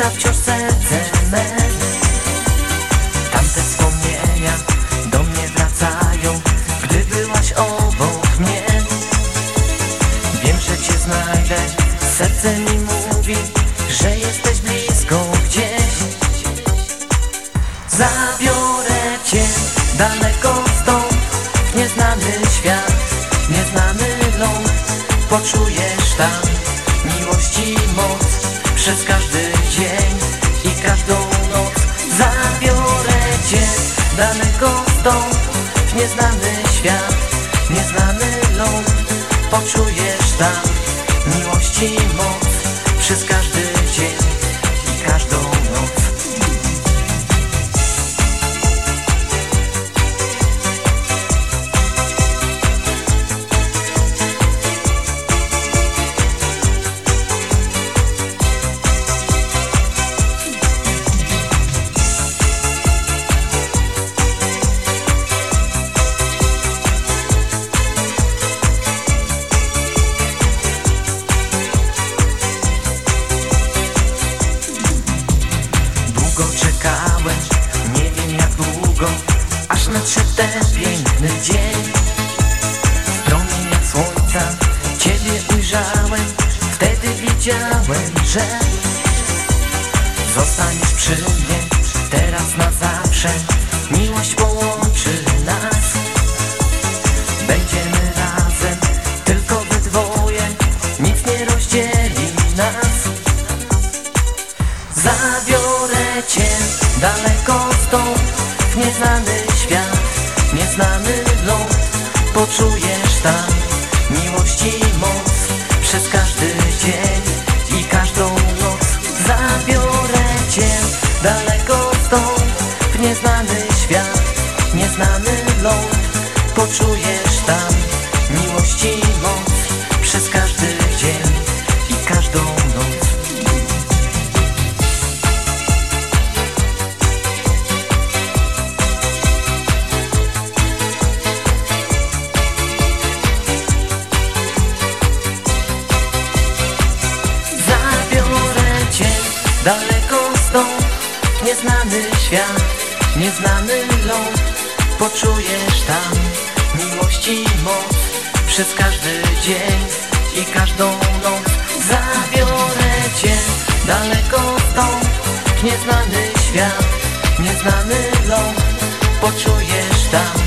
czyta wciąż serce me. Tamte wspomnienia do mnie wracają Gdy byłaś obok mnie. Wiem, że cię znajdę. Serce mi mówi, że jesteś blisko gdzieś. Zabiorę cię daleko stąd. W nieznany świat, nieznany ląd. Poczujesz tam przez każdy dzień i każdą noc Zabiorę cię. Daleko stąd W nieznany świat, nieznany ląd Poczujesz tam. Miłości moc Przez każdy ten piękny dzień. W promieniach słońca Ciebie ujrzałem Wtedy wiedziałem, że Zostaniesz przy mnie Teraz na zawsze. Miłość połączy nas. Będziemy razem Tylko we dwoje. Nic nie rozdzieli nas. Zabiorę cię daleko stąd W nieznany Poczujesz tam miłości moc Przez każdy dzień i każdą noc. Zabiorę cię daleko stąd W nieznany świat, nieznany ląd. Poczujesz tam miłości moc daleko stąd Nieznany świat, nieznany ląd. Poczujesz tam miłości moc Przez każdy dzień i każdą noc. Zabiorę cię daleko stąd Nieznany świat, nieznany ląd. Poczujesz tam